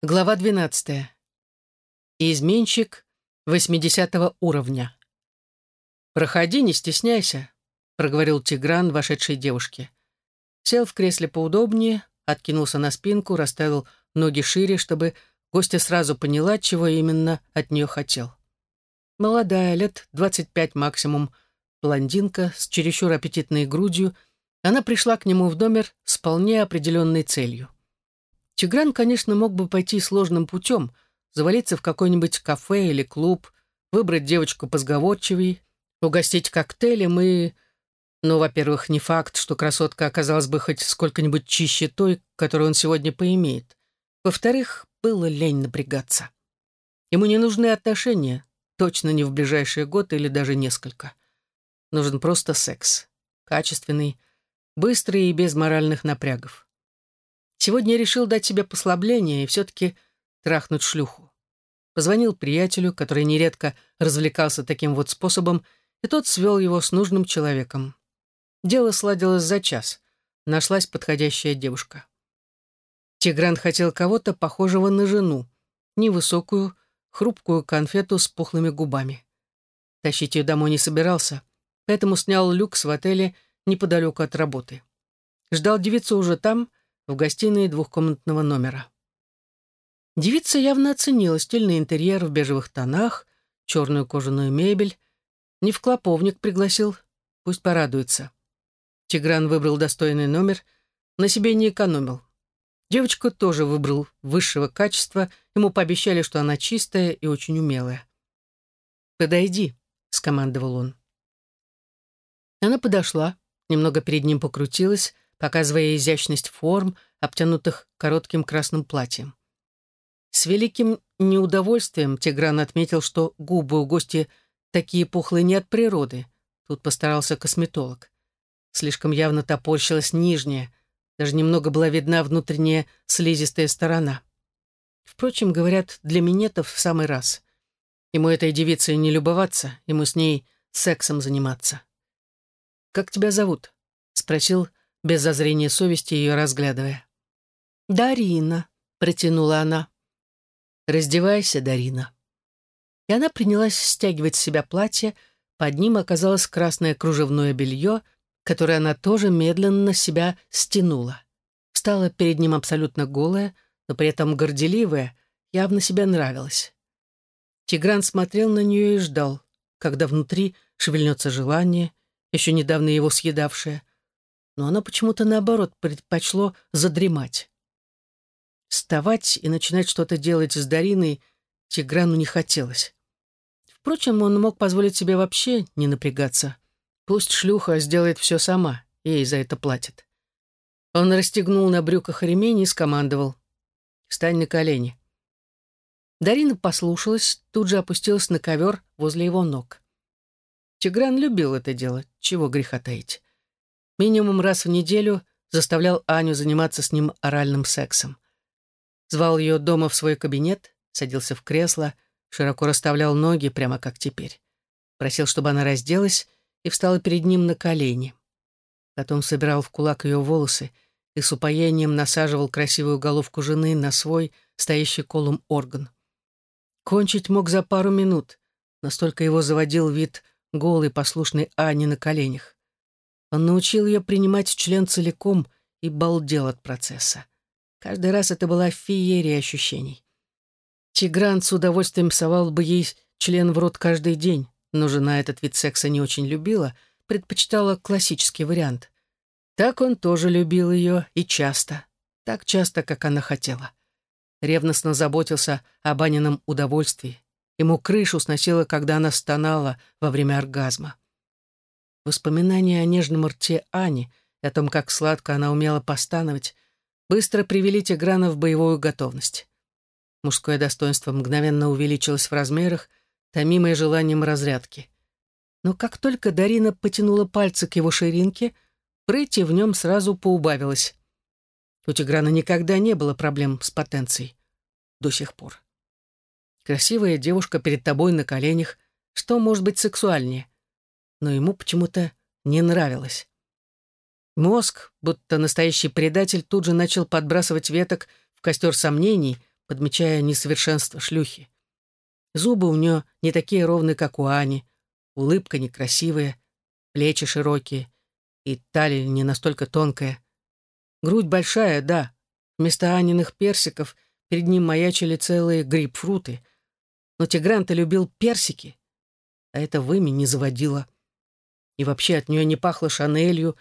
Глава 12. Изменщик 80 уровня. «Проходи, не стесняйся», — проговорил Тигран вошедшей девушке. Сел в кресле поудобнее, откинулся на спинку, расставил ноги шире, чтобы гостья сразу поняла, чего именно от нее хотел. Молодая, лет 25 максимум, блондинка с чересчур аппетитной грудью, она пришла к нему в номер с вполне определенной целью. Тигран, конечно, мог бы пойти сложным путем, завалиться в какой-нибудь кафе или клуб, выбрать девочку позговорчивей, угостить коктейлем и... Ну, во-первых, не факт, что красотка оказалась бы хоть сколько-нибудь чище той, которую он сегодня поимеет. Во-вторых, было лень напрягаться. Ему не нужны отношения, точно не в ближайший год или даже несколько. Нужен просто секс. Качественный, быстрый и без моральных напрягов. Сегодня я решил дать себе послабление и все-таки трахнуть шлюху. Позвонил приятелю, который нередко развлекался таким вот способом, и тот свел его с нужным человеком. Дело сладилось за час. Нашлась подходящая девушка. Тигран хотел кого-то похожего на жену, невысокую, хрупкую конфету с пухлыми губами. Тащить ее домой не собирался, поэтому снял люкс в отеле неподалеку от работы. Ждал девицу уже там, в гостиной двухкомнатного номера. Девица явно оценила стильный интерьер в бежевых тонах, черную кожаную мебель. Не в клоповник пригласил, пусть порадуется. Тигран выбрал достойный номер, на себе не экономил. Девочку тоже выбрал высшего качества, ему пообещали, что она чистая и очень умелая. «Подойди», — скомандовал он. Она подошла, немного перед ним покрутилась, показывая изящность форм, обтянутых коротким красным платьем. С великим неудовольствием Тигран отметил, что губы у гости такие пухлые не от природы. Тут постарался косметолог. Слишком явно топорщилась нижняя, даже немного была видна внутренняя слизистая сторона. Впрочем, говорят, для минетов в самый раз. Ему этой девицей не любоваться, ему с ней сексом заниматься. «Как тебя зовут?» — спросил без зазрения совести ее разглядывая. «Дарина», — протянула она. «Раздевайся, Дарина». И она принялась стягивать с себя платье, под ним оказалось красное кружевное белье, которое она тоже медленно себя стянула. Встала перед ним абсолютно голая, но при этом горделивая, явно себе нравилась. Тигран смотрел на нее и ждал, когда внутри шевельнется желание, еще недавно его съедавшее, но оно почему-то, наоборот, предпочло задремать. Вставать и начинать что-то делать с Дариной Тиграну не хотелось. Впрочем, он мог позволить себе вообще не напрягаться. Пусть шлюха сделает все сама, ей за это платит. Он расстегнул на брюках ремень и скомандовал. «Встань на колени». Дарина послушалась, тут же опустилась на ковер возле его ног. Тигран любил это дело, чего греха таить минимум раз в неделю заставлял Аню заниматься с ним оральным сексом. Звал ее дома в свой кабинет, садился в кресло, широко расставлял ноги, прямо как теперь. Просил, чтобы она разделась, и встала перед ним на колени. Потом собирал в кулак ее волосы и с упоением насаживал красивую головку жены на свой, стоящий колом орган. Кончить мог за пару минут, настолько его заводил вид голой послушной Ани на коленях. Он научил ее принимать член целиком и балдел от процесса. Каждый раз это была феерия ощущений. Тигран с удовольствием совал бы ей член в рот каждый день, но жена этот вид секса не очень любила, предпочитала классический вариант. Так он тоже любил ее и часто, так часто, как она хотела. Ревностно заботился о Анином удовольствии. Ему крышу сносило, когда она стонала во время оргазма. Воспоминания о нежном рте Ани и о том, как сладко она умела постановать, быстро привели Тиграна в боевую готовность. Мужское достоинство мгновенно увеличилось в размерах, томимое желанием разрядки. Но как только Дарина потянула пальцы к его ширинке, прыти в нем сразу поубавилось. У Тиграна никогда не было проблем с потенцией. До сих пор. Красивая девушка перед тобой на коленях. Что может быть сексуальнее? Но ему почему-то не нравилось. Мозг, будто настоящий предатель, тут же начал подбрасывать веток в костер сомнений, подмечая несовершенство шлюхи. Зубы у нее не такие ровные, как у Ани, улыбка некрасивая, плечи широкие, и талия не настолько тонкая. Грудь большая, да. Вместо Аниных персиков перед ним маячили целые грейпфруты. Но Тигран-то любил персики, а это вымя не заводило. И вообще от нее не пахло шанелью,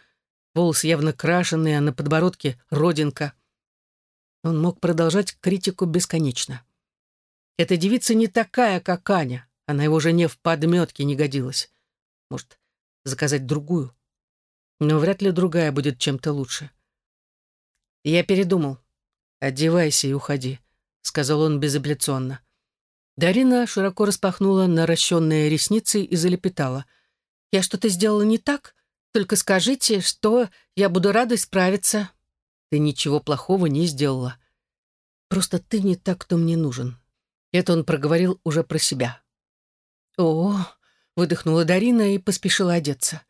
волосы явно крашеные, а на подбородке родинка. Он мог продолжать критику бесконечно. Эта девица не такая, как Аня. Она его жене в подметке не годилась. Может, заказать другую? Но вряд ли другая будет чем-то лучше. Я передумал. «Одевайся и уходи», — сказал он безапелляционно. Дарина широко распахнула наращенные ресницы и залепетала. «Я что-то сделала не так? Только скажите, что я буду рада исправиться». «Ты ничего плохого не сделала. Просто ты не так, кто мне нужен». Это он проговорил уже про себя. «О!» — выдохнула Дарина и поспешила одеться.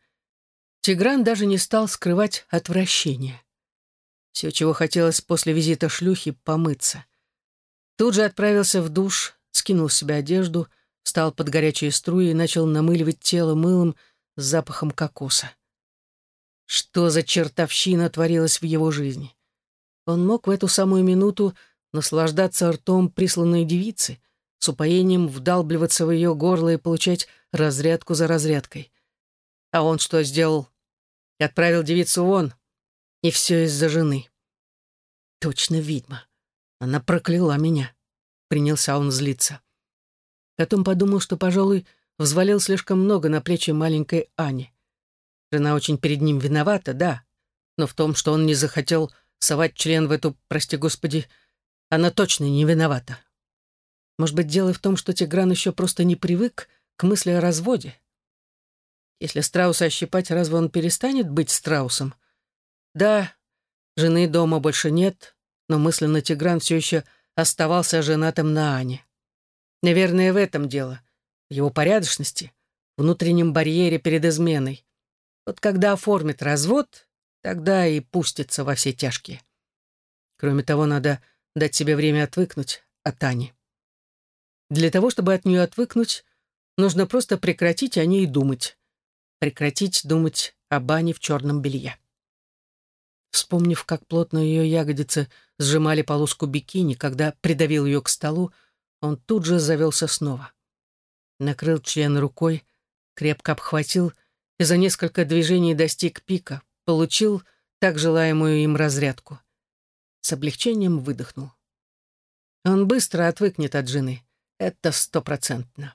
Тигран даже не стал скрывать отвращение. Все, чего хотелось после визита шлюхи, помыться. Тут же отправился в душ, скинул с себя одежду, встал под горячие струи и начал намыливать тело мылом с запахом кокоса. Что за чертовщина творилась в его жизни? Он мог в эту самую минуту наслаждаться ртом присланной девицы, с упоением вдалбливаться в ее горло и получать разрядку за разрядкой. А он что сделал? Отправил девицу вон. И все из-за жены. Точно ведьма. Она прокляла меня. Принялся он злиться. Потом подумал, что, пожалуй, взвалил слишком много на плечи маленькой Ани. Жена очень перед ним виновата, да, но в том, что он не захотел совать член в эту, прости господи, она точно не виновата. Может быть, дело в том, что Тигран еще просто не привык к мысли о разводе. Если страуса ощипать, разве он перестанет быть страусом? Да, жены дома больше нет, но мысленно Тигран все еще оставался женатым на Ане. Наверное, в этом дело, в его порядочности, внутреннем барьере перед изменой. Вот когда оформит развод, тогда и пустится во все тяжкие. Кроме того, надо дать себе время отвыкнуть от Ани. Для того, чтобы от нее отвыкнуть, нужно просто прекратить о ней думать прекратить думать о бане в черном белье. Вспомнив, как плотно ее ягодицы сжимали полоску бикини, когда придавил ее к столу, он тут же завелся снова. Накрыл член рукой, крепко обхватил и за несколько движений достиг пика, получил так желаемую им разрядку. С облегчением выдохнул. Он быстро отвыкнет от жены. Это стопроцентно.